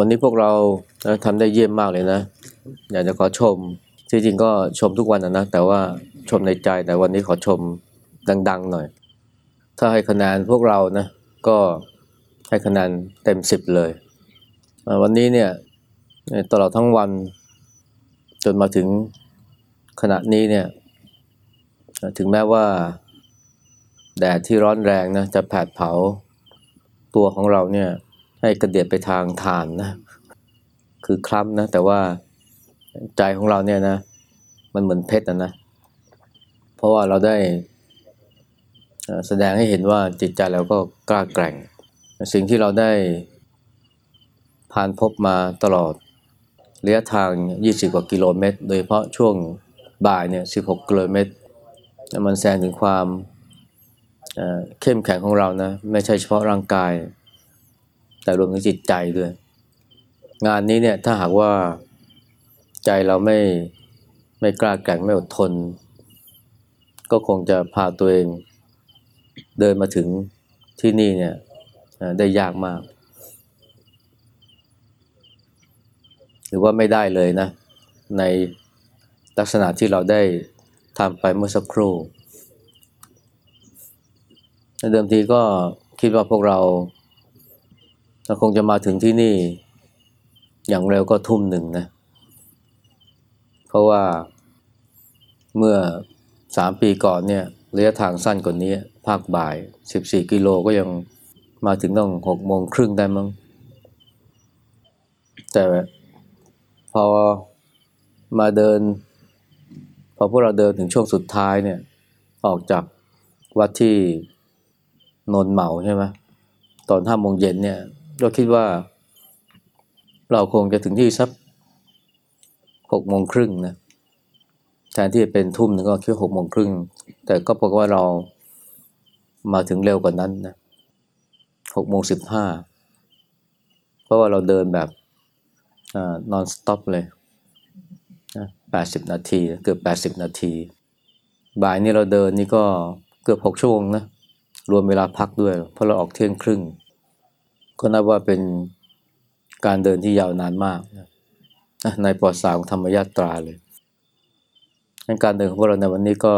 วันนี้พวกเราทำได้เยี่ยมมากเลยนะ อยากจะขอชม ที่จริงก็ชมทุกวันนะ แต่ว่าชมในใจ แต่วันนี้ขอชมดัง ๆ หน่อย ถ้าให้คะแนนพวกเรานะ ก็ให้คะแนนเต็มสิบเลย วันนี้เนี่ยตลอดทั้งวันจนมาถึงขณะนี้เนี่ย ถึงแม้ว่าแดดที่ร้อนแรงนะจะแผดเผาตัวของเราเนี่ย ให้กระเดียดไปทางฐานนะ คือคล้ำนะ แต่ว่าใจของเราเนี่ยนะ มันเหมือนเพชรนะนะ เพราะว่าเราได้แสดงให้เห็นว่าจิตใจเราก็กล้าแกร่ง สิ่งที่เราได้ผ่านพบมาตลอดระยะทาง 20 กว่ากิโลเมตร โดยเฉพาะช่วงบ่ายเนี่ย 16 กิโลเมตร มันแสดงถึงความเอ่อเข้มแข็งของเรานะ ไม่ใช่เฉพาะร่างกาย แต่รวมถึงจิตใจด้วย งานนี้เนี่ยถ้าหากว่าใจเราไม่ไม่กล้าแกร่งไม่อดทน ก็คงจะพาตัวเองเดินมาถึงที่นี่เนี่ยได้ยากมาก หรือว่าไม่ได้เลยนะ ในลักษณะที่เราได้ทำไปเมื่อสักครู่เดิมทีก็คิดว่าพวกเรา เราคงจะมาถึงที่นี่ อย่างเร็วก็ทุ่มหนึ่งนะ เพราะว่าเมื่อสามปีก่อนเนี่ยระยะทางสั้นกว่านี้ ภาคบ่ายสิบสี่กิโลก็ยังมาถึงต้องหกโมงครึ่งได้มั้ง แต่พอมาเดิน พอพวกเราเดินถึงช่วงสุดท้ายเนี่ย ออกจากวัดที่นนเหมาใช่ไหมตอนห้าโมงเย็นเนี่ย เราคิดว่า เราคงจะถึงที่สักหกโมงครึ่งนะแทนที่จะเป็นทุ่มหนึงก็คิดหกโมงครึ่งแต่ก็ปรากฏว่าเรามาถึงเร็วกว่านั้นนะหกโมงสิบห้าเพราะว่าเราเดินแบบนอนสต็อปเลยแปดสิบนาที เกือบแปดสิบนาที บ่ายนี้เราเดินนี่ก็เกือบหกชั่วโมงนะ รวมเวลาพักด้วย เพราะเราออกเที่ยงครึ่ง ก็นับว่าเป็นการเดินที่ยาวนานมากนะในประวัติศาสตร์ของธรรมยาตราเลยงั้นการเดินของพวกเราในวันนี้ก็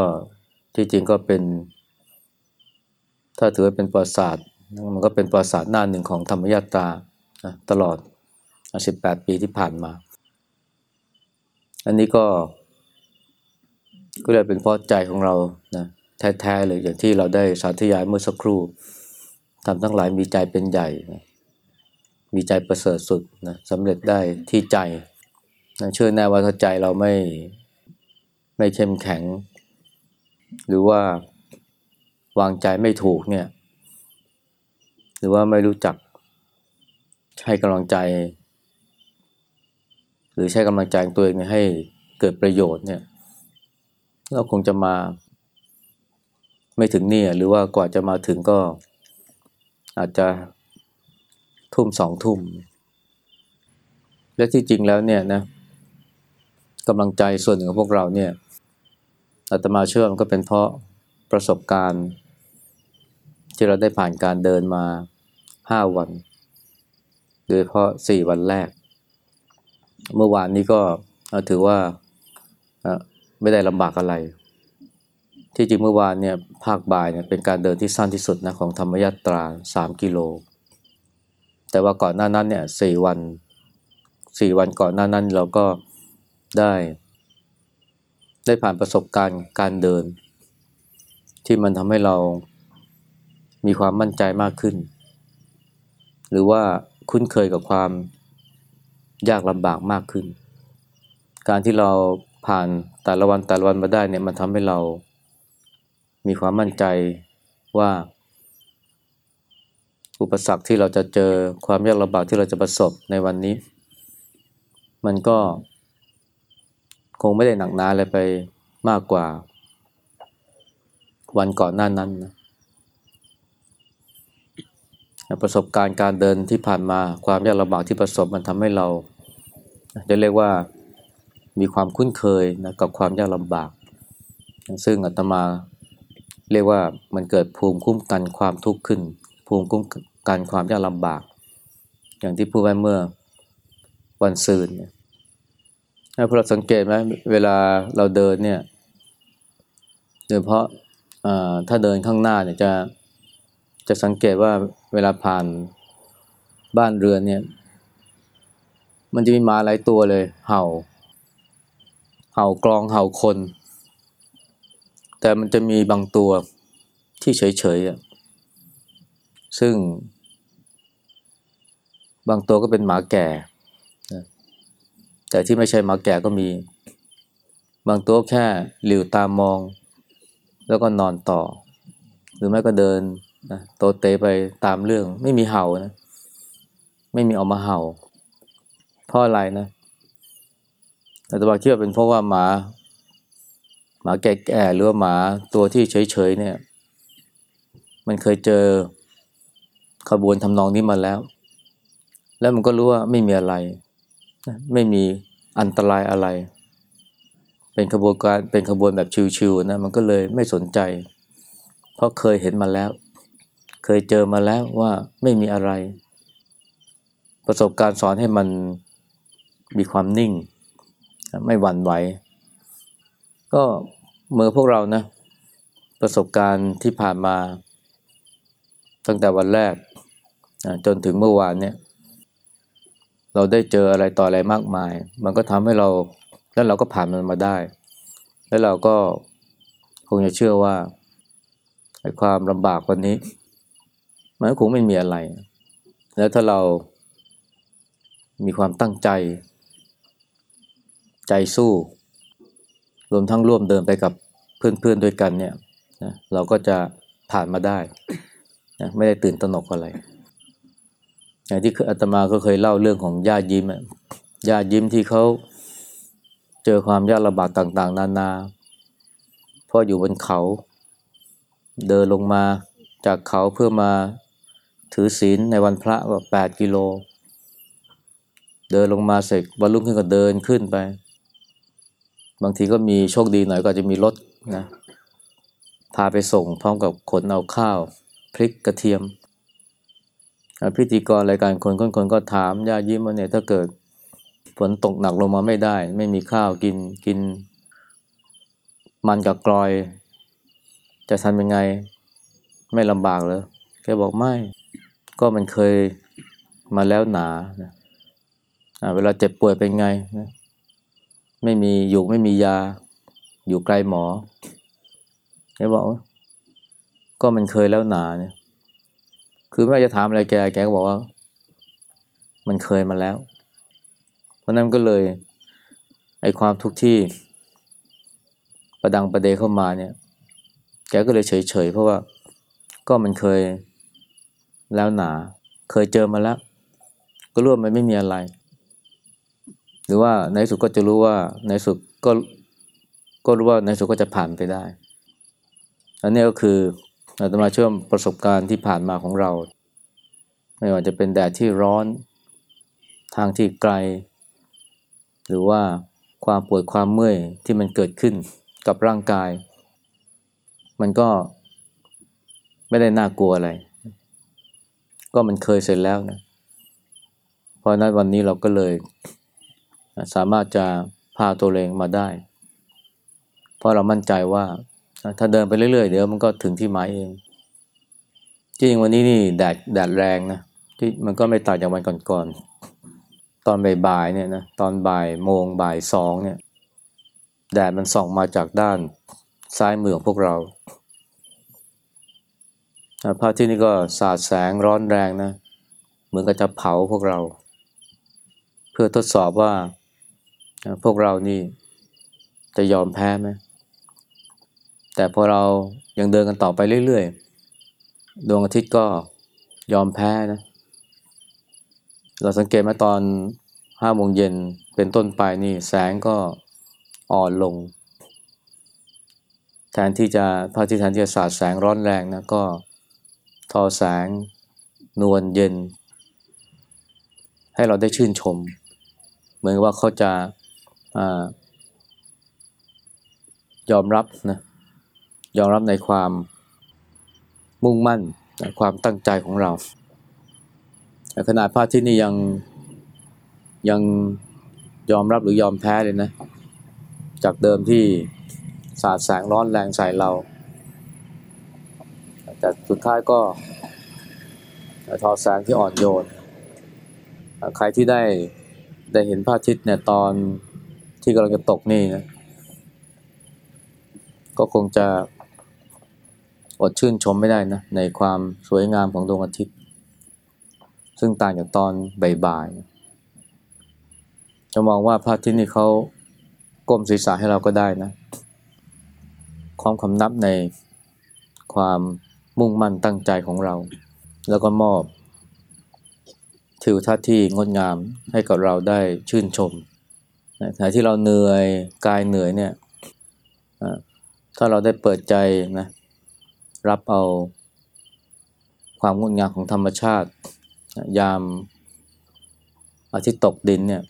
ที่จริงก็เป็น ถ้าถือว่าเป็นประวัติศาสตร์มันก็เป็นประวัติศาสตร์หน้าหนึ่งของธรรมยาตรานะตลอด 18 ปีที่ผ่านมา อันนี้ก็ก็เลยเป็นเพราะใจของเรานะแท้ๆเลยอย่างที่เราได้สาธยายเมื่อสักครู่ทำทั้งหลายมีใจเป็นใหญ่นะ มีใจประเสริฐสุดนะสำเร็จได้ที่ใจนะเชื่อแน่ว่าถ้าใจเราไม่ไม่เข้มแข็ง หรือว่าวางใจไม่ถูกเนี่ย หรือว่าไม่รู้จักให้กำลังใจ หรือใช้กำลังใจตัวเองให้เกิดประโยชน์เนี่ยเราคงจะมาไม่ถึงนี่หรือว่ากว่าจะมาถึงก็อาจจะ ทุ่มสองทุ่ม และที่จริงแล้วเนี่ยนะกำลังใจส่วนหนึ่งของพวกเราเนี่ยอาตมาเชื่อมันก็เป็นเพราะประสบการณ์ ที่เราได้ผ่านการเดินมาห้าวัน โดยเฉพาะสี่วันแรก เมื่อวานนี้ก็ถือว่าไม่ได้ลำบากอะไร ที่จริงเมื่อวานเนี่ยภาคบ่ายเนี่ยเป็นการเดินที่สั้นที่สุดนะของธรรมยาตราสามกิโล แต่ว่าก่อนหน้านั้นเนี่ยสี่วันสี่วันก่อนหน้านั้นเราก็ได้ ได้ผ่านประสบการณ์การเดิน ที่มันทำให้เรามีความมั่นใจมากขึ้น หรือว่าคุ้นเคยกับความยากลำบากมากขึ้น การที่เราผ่านแต่ละวันแต่ละวันมาได้เนี่ยมันทำให้เรามีความมั่นใจว่า อุปสรรคที่เราจะเจอความยากลำบากที่เราจะประสบในวันนี้ มันก็ คงไม่ได้หนักหนาอะไรไปมากกว่า วันก่อนหน้านั้นนะประสบการณ์การเดินที่ผ่านมาความยากลำบากที่ประสบมันทำให้เราจะเรียกว่ามีความคุ้นเคยนะกับความยากลำบาก ซึ่งอาตมาเรียกว่ามันเกิดภูมิคุ้มกันความทุกข์ขึ้น ภูมิคุ้ม กันความยากลำบาก อย่างที่พูดไว้เมื่อวันซืนเนี่ยถ้าพวกเราสังเกตไหมเวลาเราเดินเนี่ยโดยเฉพาะถ้าเดินข้างหน้าเนี่ยจะจะสังเกตว่าเวลาผ่านบ้านเรือนเนี่ย มันจะมีหมาหลายตัวเลย เห่า เห่ากลองเห่าคน แต่มันจะมีบางตัวที่เฉยๆอะซึ่ง บางตัวก็เป็นหมาแก่แต่ที่ไม่ใช่หมาแก่ก็มี บางตัวแค่หลิวตามอง แล้วก็นอนต่อ หรือไม่ก็เดินนะโตเตไปตามเรื่องไม่มีเห่านะ ไม่มีออกมาเห่า เพราะอะไรนะแต่ตมาคิดว่าเป็นเพราะว่าหมาหมาแก่ๆหรือว่าหมาตัวที่เฉยๆเนี่ย มันเคยเจอขบวนทำนองนี้มาแล้ว แล้วมันก็รู้ว่าไม่มีอะไร ไม่มีอันตรายอะไร เป็นขบวนการเป็นขบวนแบบชิวๆนะมันก็เลยไม่สนใจ เพราะเคยเห็นมาแล้ว เคยเจอมาแล้วว่าไม่มีอะไร ประสบการณ์สอนให้มันมีความนิ่ง ไม่หวั่นไหว ก็เมื่อพวกเรานะประสบการณ์ที่ผ่านมา ตั้งแต่วันแรกจนถึงเมื่อวานเนี่ย เราได้เจออะไรต่ออะไรมากมาย มันก็ทำให้เราแล้วเราก็ผ่านมันมาได้ แล้วเราก็คงจะเชื่อว่าไอ้ความลำบากวันนี้ มันคงไม่มีอะไร แล้วถ้าเรามีความตั้งใจ ใจสู้ รวมทั้งร่วมเดินไปกับเพื่อนๆด้วยกันเนี่ยนะเราก็จะผ่านมาได้นะไม่ได้ตื่นตระหนกอะไร อย่างที่อาตมาก็เคยเล่าเรื่องของญาติยิ้มญาติยิ้มที่เขาเจอความยากลำบากต่างๆ นานา เพราะอยู่บนเขา เดินลงมาจากเขาเพื่อมาถือศีลในวันพระว่าแปดกิโล เดินลงมาเสร็จวันรุ่งขึ้นก็เดินขึ้นไป บางทีก็มีโชคดีหน่อยก็จะมีรถนะพาไปส่งพร้อมกับขนเอาข้าว พริกกระเทียม พิธีกรรายการคนคนคนก็ถามญายิ้มว่าเนี่ยถ้าเกิดฝนตกหนักลงมาไม่ได้ ไม่มีข้าวกินกิน มันกับกรอย จะทำยังไง ไม่ลำบากเลยแกบอกไม่ ก็มันเคยมาแล้วหนาเวลาเจ็บป่วยเป็นไงนะไม่มีอยู่ไม่มียา อยู่ไกลหมอแกบอกก็มันเคยแล้วหนาเนี่ย คือไม่จะถามอะไรแก แกก็บอกว่า มันเคยมาแล้ว เพราะนั้นก็เลย ไอ้ความทุกข์ที่ ประดังประเดเข้ามาเนี่ย แกก็เลยเฉยๆ เพราะว่าก็มันเคยแล้วหนา เคยเจอมาแล้ว ก็รู้ว่ามันไม่มีอะไร หรือว่าในสุดก็จะรู้ว่าในสุดก็ก็รู้ว่าในสุดก็จะผ่านไปได้ อันนี้ก็คือ อาตมาเชื่อมประสบการณ์ที่ผ่านมาของเรา ไม่ว่าจะเป็นแดดที่ร้อน ทางที่ไกล หรือว่าความปวดความเมื่อยที่มันเกิดขึ้นกับร่างกาย มันก็ไม่ได้น่ากลัวอะไร ก็มันเคยเสร็จแล้วนะเพราะนั้นวันนี้เราก็เลยสามารถจะพาตัวเองมาได้ เพราะเรามั่นใจว่า ถ้าเดินไปเรื่อยๆ เดี๋ยวมันก็ถึงที่หมายเองจริงวันนี้นี่แดดแดดแรงนะที่มันก็ไม่ต่างจากวันก่อนๆตอนบ่ายๆเนี่ยนะตอนบ่ายโมงบ่ายสองเนี่ยแดดมันส่องมาจากด้านซ้ายมือของพวกเราพระที่นี่ก็สาดแสงร้อนแรงนะเหมือนกับจะเผาพวกเรา เพื่อทดสอบว่าพวกเรานี่จะยอมแพ้ไหม แต่พอเรายังเดินกันต่อไปเรื่อยๆ ดวงอาทิตย์ก็ยอมแพ้นะ เราสังเกตมาตอนห้าโมงเย็นเป็นต้นไปนี่แสงก็อ่อนลง แทนที่จะพระอาทิตย์แทนที่จะสาดแสงร้อนแรงนะก็ทอแสงนวลเย็น ให้เราได้ชื่นชม เหมือนว่าเขาจะอยอมรับนะ ยอมรับในความมุ่งมั่นความตั้งใจของเราขนาดพระที่นี่ยังยังยอมรับหรือยอมแพ้เลยนะ จากเดิมที่สาดแสงร้อนแรงใส่เรา แต่สุดท้ายก็ทอแสงที่อ่อนโยน ใครที่ได้ได้เห็นพระอาทิตย์เนี่ยตอนที่กำลังจะตกนี่นะ ก็คงจะ อดชื่นชมไม่ได้นะในความสวยงามของดวงอาทิตย์ ซึ่งต่างจากตอนบ่ายๆจะมองว่าพระอาทิตย์นี่เขาก้มศีรษะให้เราก็ได้นะความคำนับในความมุ่งมั่นตั้งใจของเรา แล้วก็มอบทิวทัศน์ที่งดงามให้กับเราได้ชื่นชมขณะที่เราเหนื่อยกายเหนื่อยเนี่ยถ้าเราได้เปิดใจนะ รับเอาความงดงามของธรรมชาติ ยามอาทิตย์ตกดินเนี่ย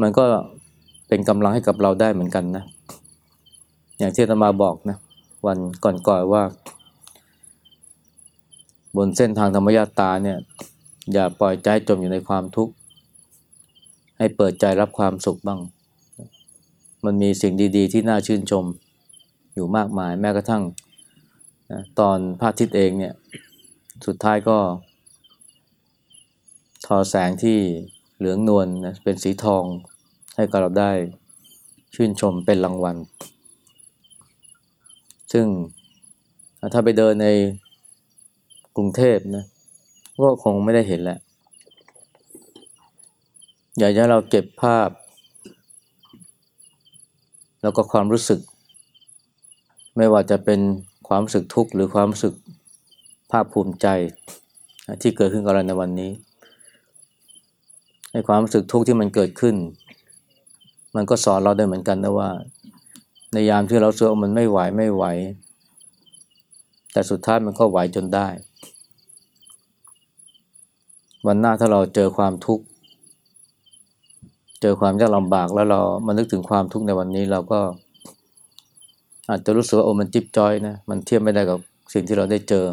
มันก็เป็นกำลังให้กับเราได้เหมือนกันนะ อย่างที่ธรรมาบอกนะ วันก่อนๆว่า บนเส้นทางธรรมยาตาเนี่ย อย่าปล่อยใจจมอยู่ในความทุกข์ ให้เปิดใจรับความสุขบ้าง มันมีสิ่งดีๆ ที่น่าชื่นชมอยู่มากมายแม้กระทั่ง นะตอนพระอาทิตย์เองเนี่ย สุดท้ายก็ ทอแสงที่เหลืองนวลนะเป็นสีทองให้กับเราได้ชื่นชมเป็นรางวัล ซึ่งถ้าไปเดินในกรุงเทพนะก็คงไม่ได้เห็นแหละ อยากให้เราเก็บภาพ แล้วก็ความรู้สึก ไม่ว่าจะเป็น ความรู้สึกทุกข์หรือความรู้สึกภาคภูมิใจที่เกิดขึ้นกับเราในวันนี้ให้ความรู้สึกทุกข์ที่มันเกิดขึ้น มันก็สอนเราได้เหมือนกันนะว่า ในยามที่เราเสื่อมันไม่ไหวไม่ไหว แต่สุดท้ายมันก็ไหวจนได้ วันหน้าถ้าเราเจอความทุกข์เจอความยากลำบากแล้วเรามานึกถึงความทุกข์ในวันนี้เราก็ อาจจะรู้สึกว่าโอ้มันจิ๊บจอยนะมันเทียบไม่ได้กับสิ่งที่เราได้เจอ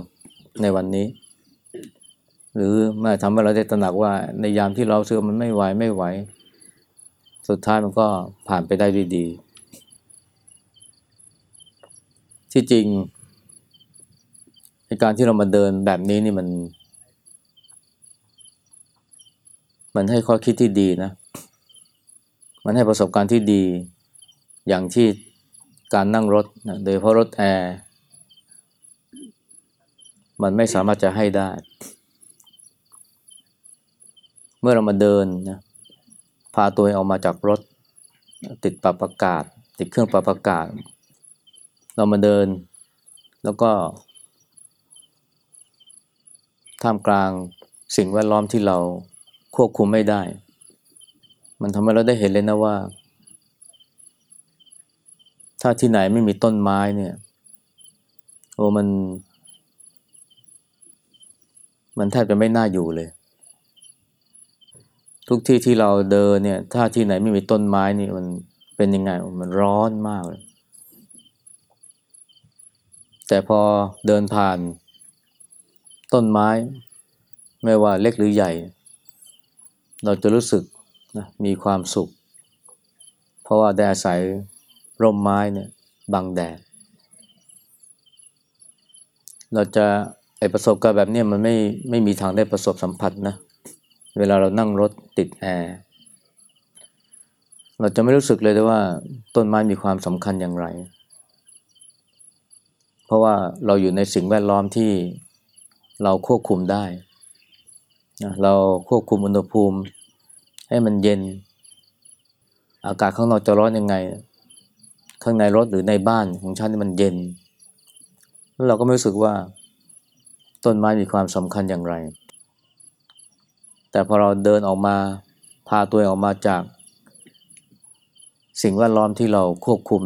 ในวันนี้ หรือมาทำให้เราได้ตระหนักว่าในยามที่เราเสื่อมันไม่ไหวไม่ไหว สุดท้ายมันก็ผ่านไปได้ด้วยดี ที่จริงในการที่เรามาเดินแบบนี้นี่มัน มันให้ข้อคิดที่ดีนะ มันให้ประสบการณ์ที่ดี อย่างที่ การนั่งรถนะโดยเพราะรถแอร์มันไม่สามารถจะให้ได้ เมื่อเรามาเดินนะพาตัวเองออกมาจากรถ ติดปรับอากาศ ติดเครื่องปรับอากาศ เรามาเดิน แล้วก็ ท่ามกลางสิ่งแวดล้อมที่เราควบคุมไม่ได้ มันทำให้เราได้เห็นเลยนะว่า ถ้าที่ไหนไม่มีต้นไม้เนี่ย โอ้มัน มันแทบจะไม่น่าอยู่เลย ทุกที่ที่เราเดินเนี่ย ถ้าที่ไหนไม่มีต้นไม้นี่มันเป็นยังไง มันร้อนมากเลย แต่พอเดินผ่านต้นไม้ ไม่ว่าเล็กหรือใหญ่ เราจะรู้สึกนะมีความสุข เพราะว่าได้อาศัย ร่มไม้เนี่ยบังแดด เราจะไอประสบการณ์แบบนี้มันไม่ไม่มีทางได้ประสบสัมผัสนะ เวลาเรานั่งรถติดแอร์เราจะไม่รู้สึกเลยว่าต้นไม้มีความสำคัญอย่างไร เพราะว่าเราอยู่ในสิ่งแวดล้อมที่เราควบคุมได้ เราควบคุมอุณหภูมิให้มันเย็น อากาศข้างนอกจะร้อนยังไง ข้างในรถหรือในบ้านของฉันมันเย็น แล้วเราก็ไม่รู้สึกว่าต้นไม้มีความสำคัญอย่างไร แต่พอเราเดินออกมาพาตัวเองออกมาจาก สิ่งแวดล้อมที่เราควบคุม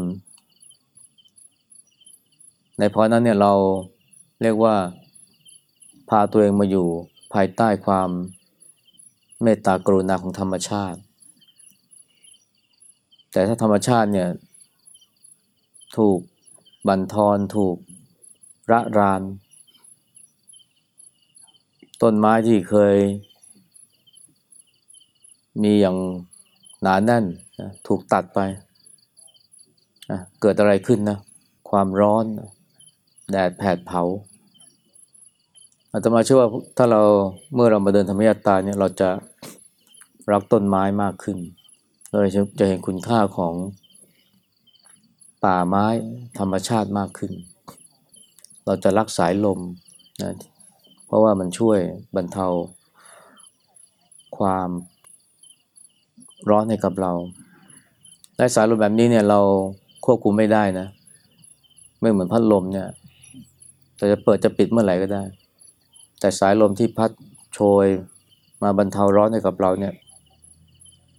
ในพอนั้นเนี่ยเราเรียกว่าพาตัวเองมาอยู่ภายใต้ความเมตตากรุณาของธรรมชาติ แต่ถ้าธรรมชาติเนี่ย ถูกบั่นทอนถูกระราน ต้นไม้ที่เคย มีอย่างหนาแน่นนะถูกตัดไปนะเกิดอะไรขึ้นนะ ความร้อน แดดแผดเผาอาตมาเชื่อว่าถ้าเราเมื่อเรามาเดินธรรมยตาเนี่ยเราจะรักต้นไม้มากขึ้น เราจะเห็นคุณค่าของ ป่าไม้ธรรมชาติมากขึ้น เราจะรักสายลมนะเพราะว่ามันช่วยบรรเทา ความร้อนให้กับเราและสายลมแบบนี้เนี่ยเราควบคุมไม่ได้นะ ไม่เหมือนพัดลมเนี่ย แต่จะเปิดจะปิดเมื่อไหร่ก็ได้ แต่สายลมที่พัดโชยมาบรรเทาร้อนให้กับเราเนี่ย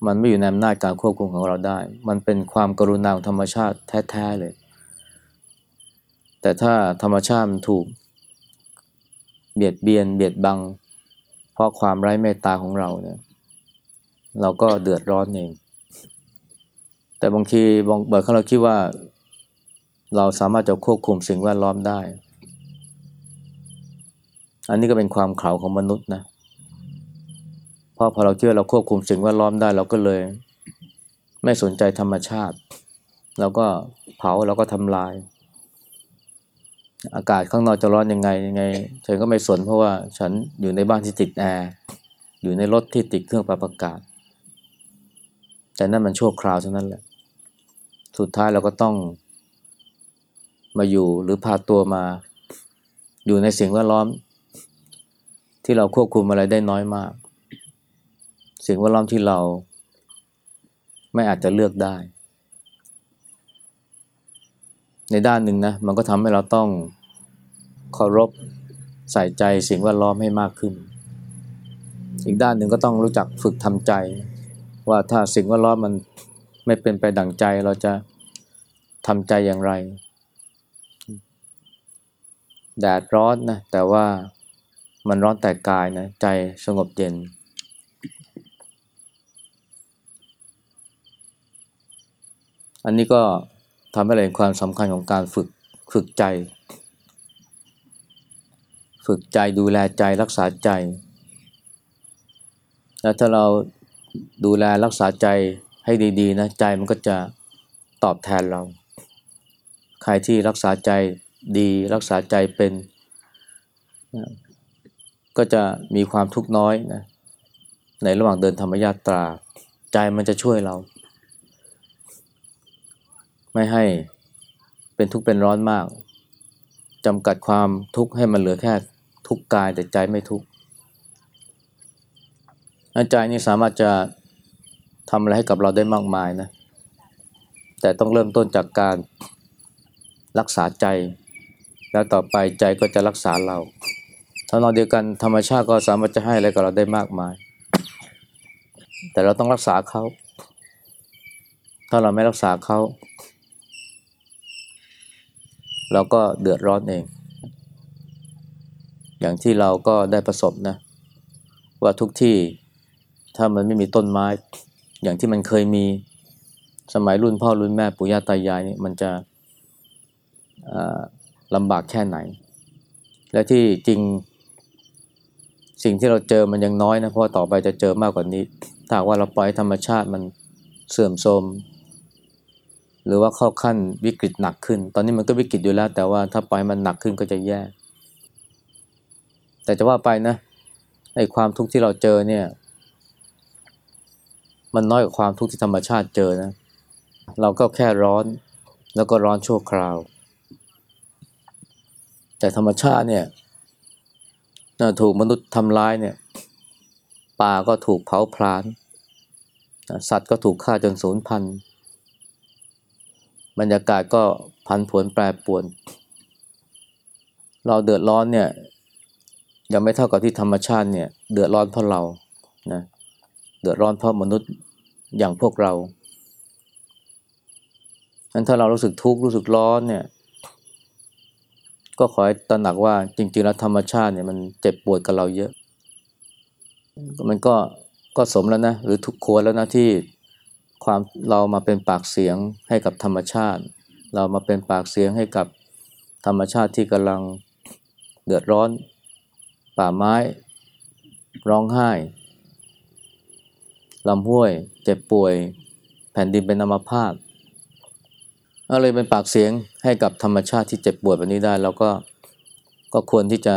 มันไม่อยู่ในอำนาจการควบคุมของเราได้ มันเป็นความกรุณาของธรรมชาติแท้ๆเลย แต่ถ้าธรรมชาติมันถูก เบียดเบียน เบียดบัง เพราะความไร้เมตตาของเราเนี่ย เราก็เดือดร้อนเอง แต่บางทีบางบ่อยครั้งเราคิดว่า เราสามารถจะควบคุมสิ่งแวดล้อมได้ อันนี้ก็เป็นความเขาของมนุษย์นะเราะพอเราคิดว่าเราควบคุมสิ่งแวดล้อมได้เราก็เลย ไม่สนใจธรรมชาติ เราก็เผาเราก็ทำลาย อากาศข้างนอกจะร้อนยังไงยังไงฉันก็ไม่สนเพราะว่าฉันอยู่ในบ้านที่ติดแอร์อยู่ในรถที่ติดเครื่องปรับอากาศ แต่นั่นมันชั่วคราวเท่านั้นแหละ สุดท้ายเราก็ต้องมาอยู่หรือพาตัวมา อยู่ในสิ่งแวดล้อม ที่เราควบคุมอะไรได้น้อยมาก สิ่งแวดล้อมที่เราไม่อาจจะเลือกได้ ในด้านหนึ่งนะมันก็ทำให้เราต้องเคารพใส่ใจสิ่งแวดล้อมให้มากขึ้น อีกด้านหนึ่งก็ต้องรู้จักฝึกทำใจ ว่าถ้าสิ่งแวดล้อมมันไม่เป็นไปดั่งใจเราจะทำใจอย่างไร แดดร้อนนะแต่ว่ามันร้อนแต่กายนะใจสงบเย็น อันนี้ก็ทำให้เราเห็นความสำคัญของการฝึกฝึกใจ ฝึกใจดูแลใจรักษาใจ แล้วถ้าเราดูแลรักษาใจให้ดีๆนะใจมันก็จะตอบแทนเรา ใครที่รักษาใจดีรักษาใจเป็น ก็จะมีความทุกข์น้อยนะในระหว่างเดินธรรมยาตรา ใจมันจะช่วยเรา ไม่ให้เป็นทุกข์เป็นร้อนมากจำกัดความทุกข์ให้มันเหลือแค่ทุกข์กายแต่ใจไม่ทุกข์ใจนี่สามารถจะทำอะไรให้กับเราได้มากมายนะ แต่ต้องเริ่มต้นจากการรักษาใจ แล้วต่อไปใจก็จะรักษาเราถ้าเราเดียวกันธรรมชาติก็สามารถจะให้อะไรกับเราได้มากมาย แต่เราต้องรักษาเขา ถ้าเราไม่รักษาเขา เราก็เดือดร้อนเอง อย่างที่เราก็ได้ประสบนะ ว่าทุกที่ถ้ามันไม่มีต้นไม้ อย่างที่มันเคยมีสมัยรุ่นพ่อรุ่นแม่ปู่ย่าตายายนี่มันจะลำบากแค่ไหน และที่จริงสิ่งที่เราเจอมันยังน้อยนะเพราะต่อไปจะเจอมากกว่านี้ถ้าว่าเราปล่อยธรรมชาติมันเสื่อมโทรม หรือว่าเข้าขั้นวิกฤตหนักขึ้น ตอนนี้มันก็วิกฤตอยู่แล้ว แต่ว่าถ้าปล่อยมันหนักขึ้นก็จะแย่ แต่จะว่าไปนะไอ้ความทุกข์ที่เราเจอเนี่ย มันน้อยกว่าความทุกข์ที่ธรรมชาติเจอนะ เราก็แค่ร้อนแล้วก็ร้อนชั่วคราว แต่ธรรมชาติเนี่ยถูกมนุษย์ทำร้ายเนี่ยป่าก็ถูกเผาพลาน สัตว์ก็ถูกฆ่าจนสูญพันธุ์ บรรยากาศก็พันผวนแปรปวน เราเดือดร้อนเนี่ยยังไม่เท่ากับที่ธรรมชาติเนี่ยเดือดร้อนเพราะเรานะเดือดร้อนเพราะมนุษย์อย่างพวกเรางั้นถ้าเรารู้สึกทุกข์รู้สึกร้อนเนี่ย ก็ขอให้ตระหนักว่าจริง ๆ แล้วธรรมชาติเนี่ยมันเจ็บปวดกับเราเยอะ มันก็ก็สมแล้วนะ หรือทุกควรแล้วนะที่ ความเรามาเป็นปากเสียงให้กับธรรมชาติ เรามาเป็นปากเสียงให้กับธรรมชาติที่กำลังเดือดร้อน ป่าไม้ ร้องไห้ลำห้วย เจ็บป่วย แผ่นดินเป็นอัมพาตอะไรเป็นปากเสียงให้กับธรรมชาติที่เจ็บปวดแบบนี้ได้เราก็ก็ควรที่จะ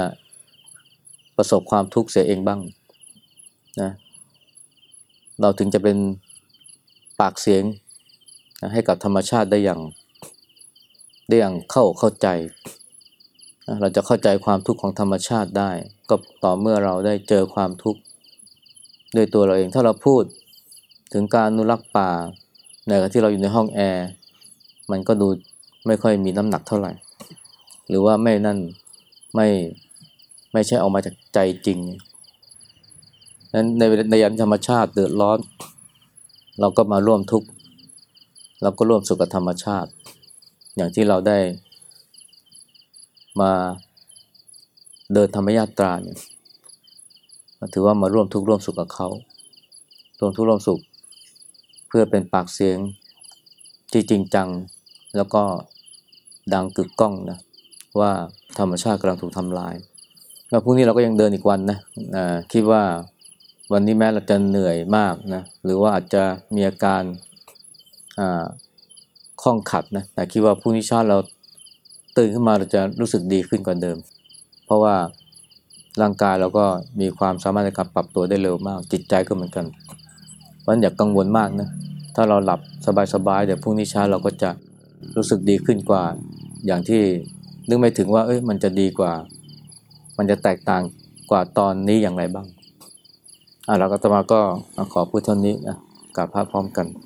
ประสบความทุกข์เสียเองบ้างนะเราถึงจะเป็น ปากเสียงนะให้กับธรรมชาติได้อย่างได้อย่างเข้าเข้าใจนะเราจะเข้าใจความทุกข์ของธรรมชาติได้ ก็ต่อเมื่อเราได้เจอความทุกข์ด้วยตัวเราเอง ถ้าเราพูดถึงการอนุรักษ์ป่าในขณะที่เราอยู่ในห้องแอร์มันก็ดูไม่ค่อยมีน้ำหนักเท่าไหร่ หรือว่าไม่นั่นไม่ไม่ใช่ออกมาจากใจจริงนั้นในในยามธรรมชาติเดือดร้อน เราก็มาร่วมทุกข์เราก็ร่วมสุขกับธรรมชาติ อย่างที่เราได้มาเดินธรรมยาตราเนี่ยถือว่ามาร่วมทุกข์ร่วมสุขกับเขาร่วมทุกข์ร่วมสุข เพื่อเป็นปากเสียงที่จริงจัง แล้วก็ดังกึกก้องนะว่าธรรมชาติกำลังถูกทำลาย แล้วพรุ่งนี้เราก็ยังเดินอีกวันนะอ่าคิดว่า วันนี้แม้เราจะเหนื่อยมากนะหรือว่าอาจจะมีอาการข้องขัดนะแต่คิดว่าพรุ่งนี้เช้าเราตื่นขึ้นมาเราจะรู้สึกดีขึ้นกว่าเดิม เพราะว่าร่างกายเราก็มีความสามารถในการปรับตัวได้เร็วมาก จิตใจก็เหมือนกันเพราะฉะนั้นอย่ากกังวลมากนะถ้าเราหลับสบายๆเดี๋ยวพรุ่งนี้เช้าเราก็จะรู้สึกดีขึ้นกว่าอย่างที่นึกไม่ถึงว่าเอ้ยมันจะดีกว่า มันจะแตกต่างกว่าตอนนี้อย่างไรบ้าง อะเราก็ตมาก็ขอพูดเท่านี้นะกราบพระพร้อมกัน